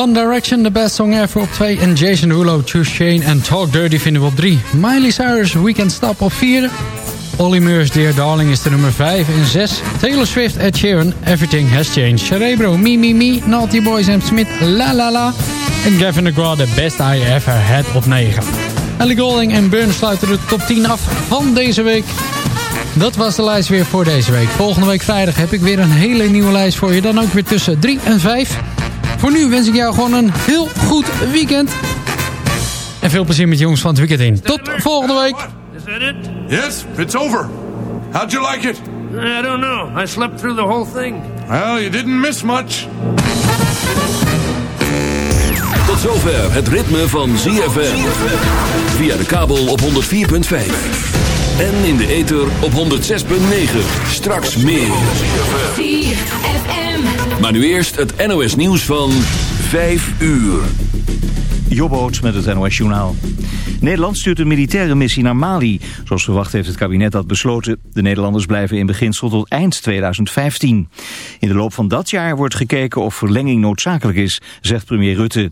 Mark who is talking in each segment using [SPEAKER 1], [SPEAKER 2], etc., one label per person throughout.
[SPEAKER 1] One Direction, the best song ever op 2. En Jason Derulo, Choose Shane en Talk Dirty vinden we op 3. Miley Cyrus, Weekend Stop op 4. Olly Meurs, Dear Darling is de nummer 5 en 6. Taylor Swift, Ed Sheeran, Everything Has Changed. Cerebro, Me Me Naughty Boys and Smith, La La La. En Gavin DeGraw, The Best I Ever Had op 9. Ellie Golding en Burn sluiten de top 10 af van deze week. Dat was de lijst weer voor deze week. Volgende week vrijdag heb ik weer een hele nieuwe lijst voor je. Dan ook weer tussen 3 en 5. Voor nu wens ik jou gewoon een heel goed weekend. En veel plezier met de jongens van het weekend in. Tot volgende week.
[SPEAKER 2] Is that it?
[SPEAKER 3] Yes, it's over. How'd you like it?
[SPEAKER 2] I don't know. I slept through the whole thing.
[SPEAKER 3] Well, you didn't miss much.
[SPEAKER 4] Tot zover het ritme van ZFM. Via de kabel op 104.5. En in de ether op 106.9. Straks meer. Maar nu eerst het NOS nieuws van 5 uur.
[SPEAKER 5] Jobboot met het NOS Journaal. Nederland stuurt een militaire missie naar Mali. Zoals verwacht heeft het kabinet dat besloten. De Nederlanders blijven in beginsel tot eind 2015. In de loop van dat jaar wordt gekeken of verlenging noodzakelijk is, zegt premier Rutte.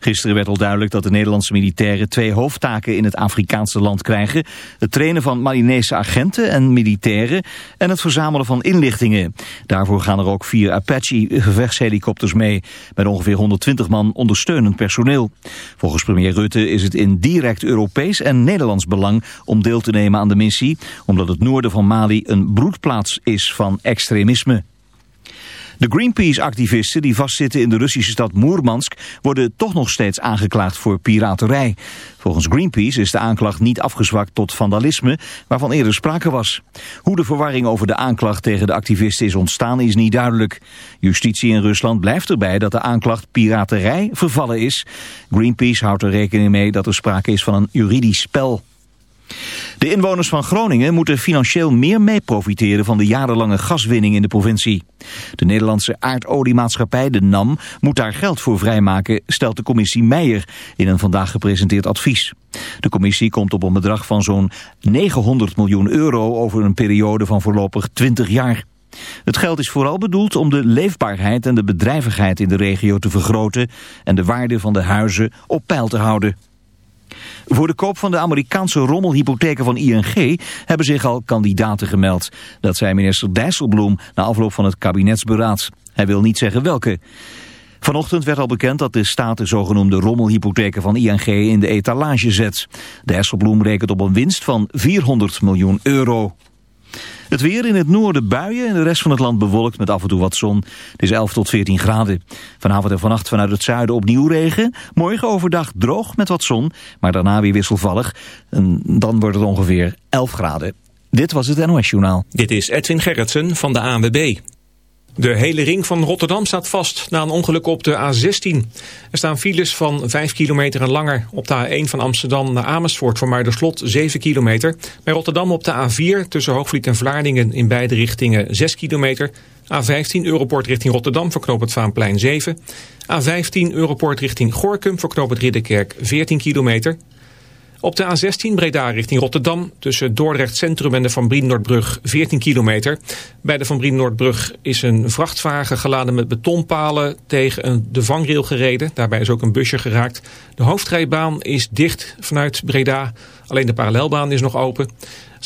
[SPEAKER 5] Gisteren werd al duidelijk dat de Nederlandse militairen twee hoofdtaken in het Afrikaanse land krijgen. Het trainen van Malinese agenten en militairen en het verzamelen van inlichtingen. Daarvoor gaan er ook vier Apache gevechtshelikopters mee. Met ongeveer 120 man ondersteunend personeel. Volgens premier Rutte is het in direct Europees en Nederlands belang om deel te nemen aan de missie, omdat het noorden van Mali een broedplaats is van extremisme. De Greenpeace-activisten die vastzitten in de Russische stad Moermansk worden toch nog steeds aangeklaagd voor piraterij. Volgens Greenpeace is de aanklacht niet afgezwakt tot vandalisme, waarvan eerder sprake was. Hoe de verwarring over de aanklacht tegen de activisten is ontstaan is niet duidelijk. Justitie in Rusland blijft erbij dat de aanklacht piraterij vervallen is. Greenpeace houdt er rekening mee dat er sprake is van een juridisch spel. De inwoners van Groningen moeten financieel meer mee profiteren van de jarenlange gaswinning in de provincie. De Nederlandse aardoliemaatschappij, de NAM, moet daar geld voor vrijmaken, stelt de commissie Meijer in een vandaag gepresenteerd advies. De commissie komt op een bedrag van zo'n 900 miljoen euro over een periode van voorlopig 20 jaar. Het geld is vooral bedoeld om de leefbaarheid en de bedrijvigheid in de regio te vergroten en de waarde van de huizen op peil te houden. Voor de koop van de Amerikaanse rommelhypotheken van ING hebben zich al kandidaten gemeld. Dat zei minister Dijsselbloem na afloop van het kabinetsberaad. Hij wil niet zeggen welke. Vanochtend werd al bekend dat de staat de zogenoemde rommelhypotheken van ING in de etalage zet. Dijsselbloem rekent op een winst van 400 miljoen euro. Het weer in het noorden buien en de rest van het land bewolkt met af en toe wat zon. Het is 11 tot 14 graden. Vanavond en vannacht vanuit het zuiden opnieuw regen. Morgen overdag droog met wat zon, maar daarna weer wisselvallig. En dan wordt het ongeveer 11 graden. Dit was het NOS Journaal.
[SPEAKER 6] Dit is Edwin Gerritsen van de ANWB. De hele ring van Rotterdam staat vast na een ongeluk op de A16. Er staan files van 5 kilometer en langer. Op de A1 van Amsterdam naar Amersfoort voor Muiderslot 7 kilometer. Bij Rotterdam op de A4 tussen Hoogvliet en Vlaardingen in beide richtingen 6 kilometer. A15 Europort richting Rotterdam voor knoop het Vaanplein 7. A15 Europort richting Gorkum voor knoop het Ridderkerk 14 kilometer. Op de A16 Breda richting Rotterdam tussen Dordrecht Centrum en de Van Brienoordbrug 14 kilometer. Bij de Van Brienoordbrug is een vrachtwagen geladen met betonpalen tegen de vangrail gereden. Daarbij is ook een busje geraakt. De hoofdrijbaan is dicht vanuit Breda. Alleen de parallelbaan is nog open.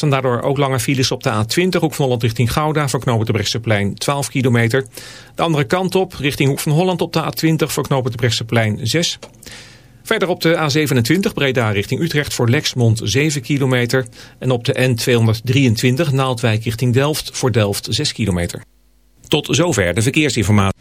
[SPEAKER 6] Er daardoor ook lange files op de A20, Hoek van Holland richting Gouda, voor knopen de Brechtseplein 12 kilometer. De andere kant op, richting Hoek van Holland op de A20, voor knopen de Brechtseplein 6 Verder op de A27 Breda richting Utrecht voor Lexmond 7 kilometer. En op de N223 Naaldwijk richting Delft voor Delft 6 kilometer. Tot zover de verkeersinformatie.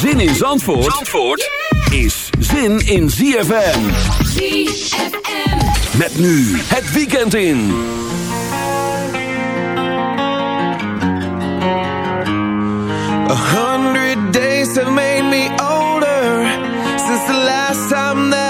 [SPEAKER 4] Zin in Zandvoort, Zandvoort is zin in ZFM.
[SPEAKER 7] ZFM.
[SPEAKER 4] Met nu het weekend in.
[SPEAKER 8] A hundred days have made me older since the last time that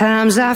[SPEAKER 9] Times I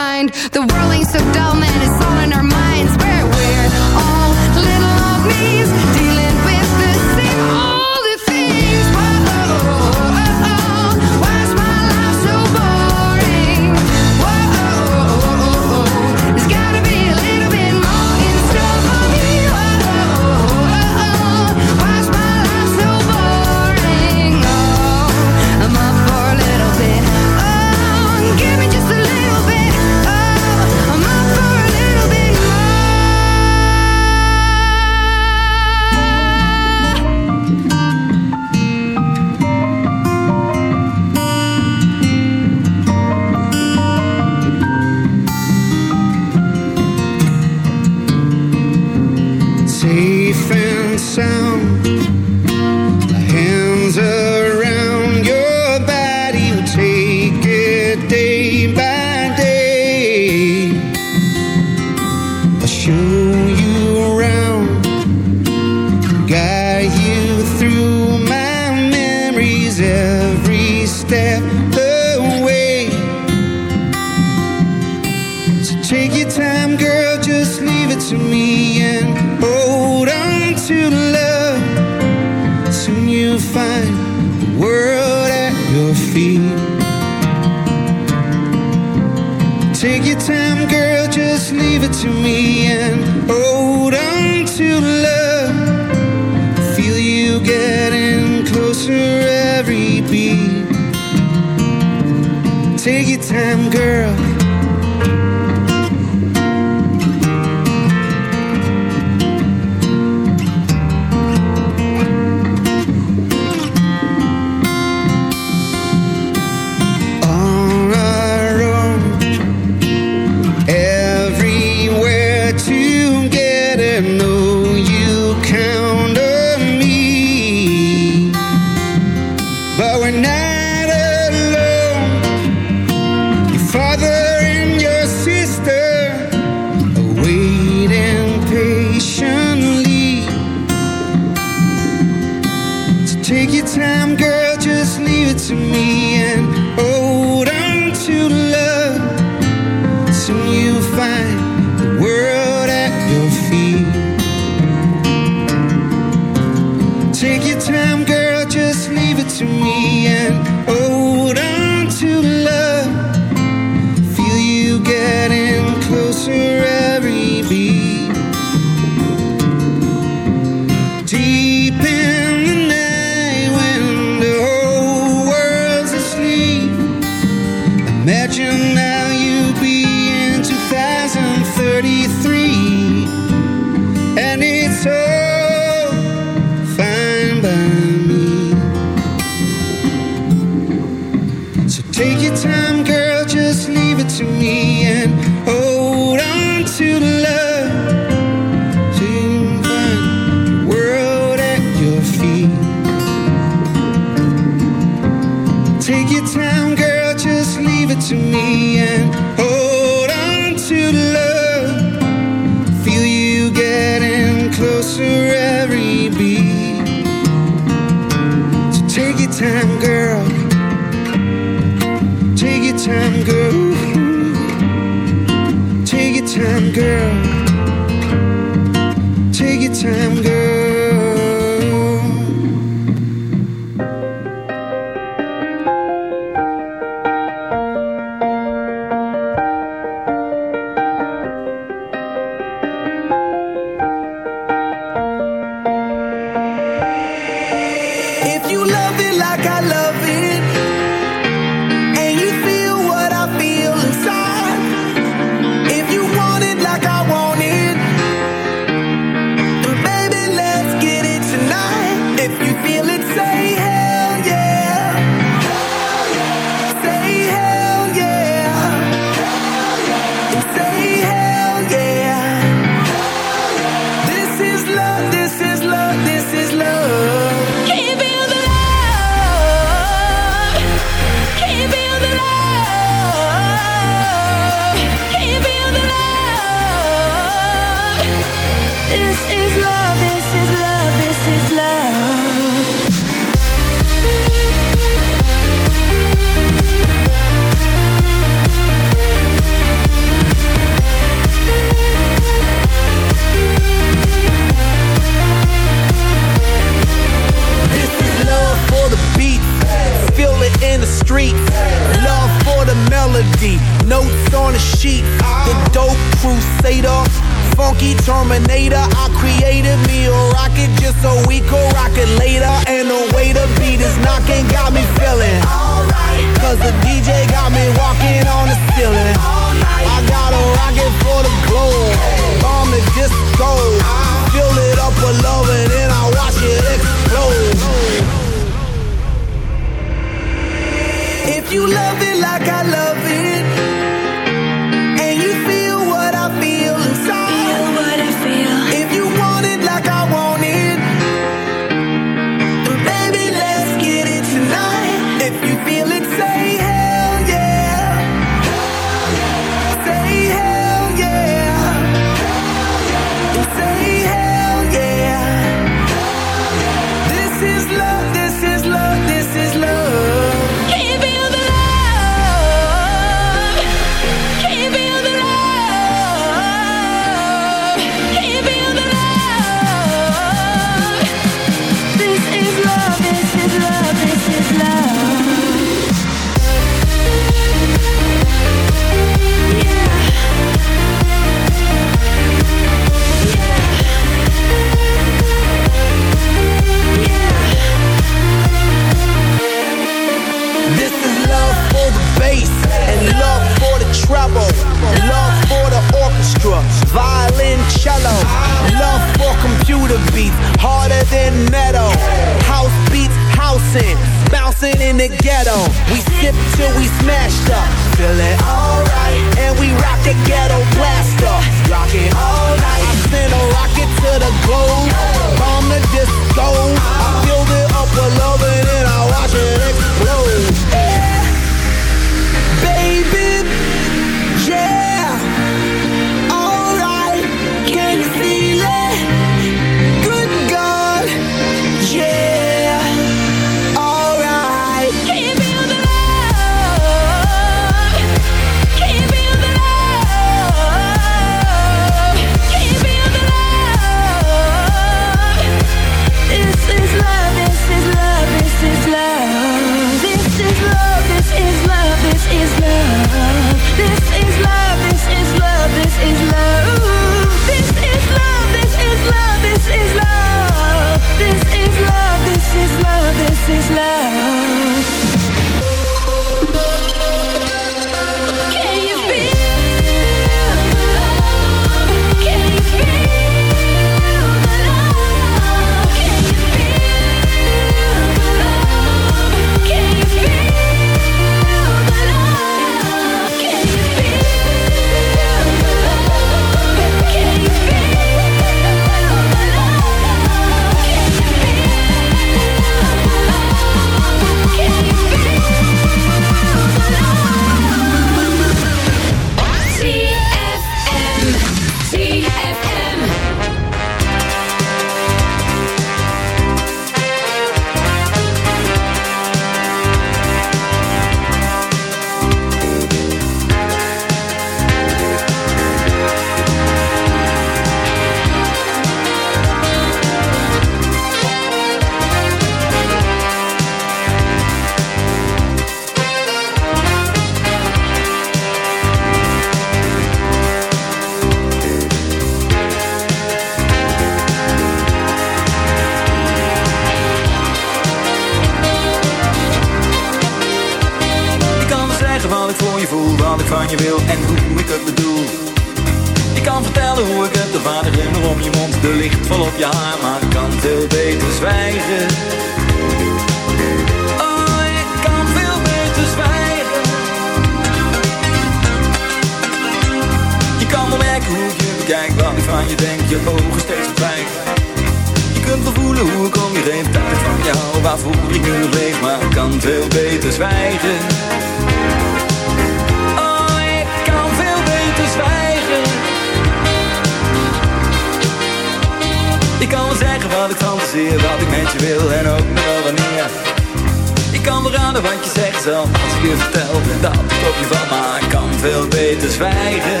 [SPEAKER 10] kan raden wat je zegt zelf Als ik je vertel dat op je van Maar ik kan veel beter zwijgen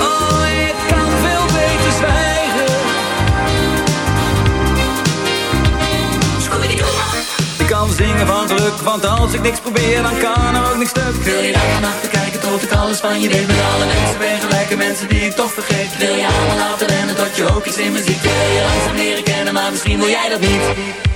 [SPEAKER 10] Oh, ik kan veel beter zwijgen Ik kan zingen van druk, want als ik niks probeer, dan kan er ook niks stuk.
[SPEAKER 11] Wil je daar te kijken tot ik alles van je weet? Met alle mensen ben gelijke mensen die ik toch vergeet. Wil je allemaal laten rennen tot je ook iets in me ziet? Wil je langzaam leren kennen, maar misschien wil jij dat niet.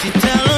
[SPEAKER 12] She tell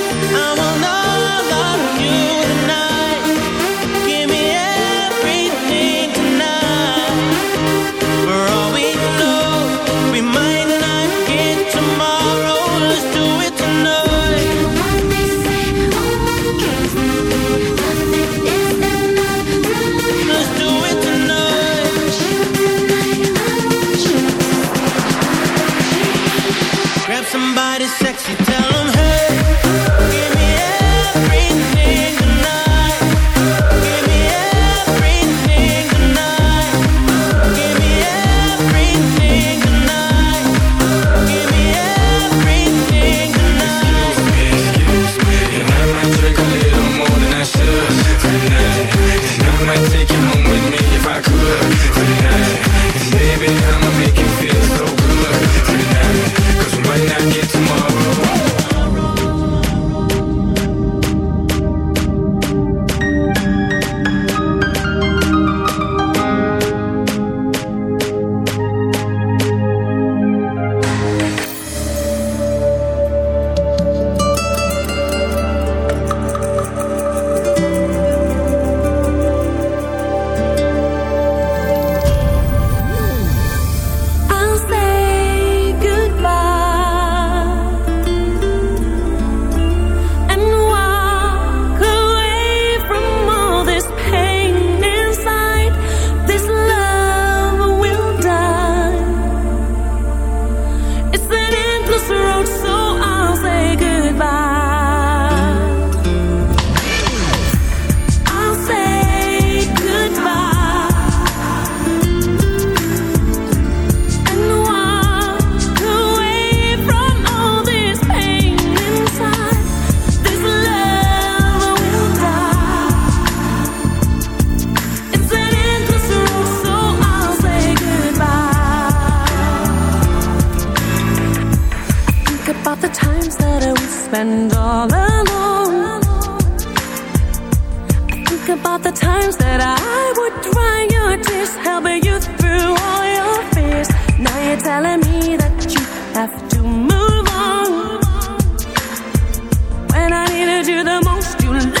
[SPEAKER 7] the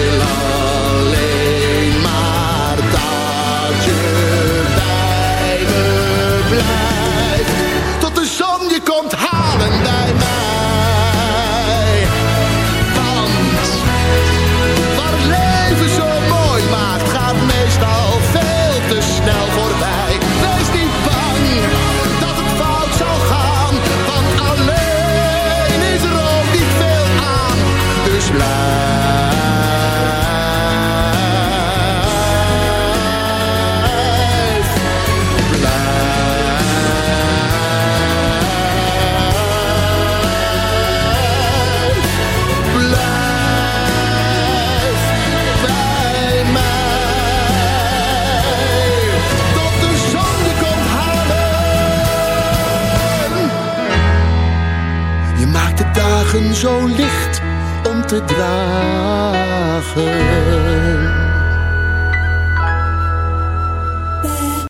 [SPEAKER 13] licht om te dragen.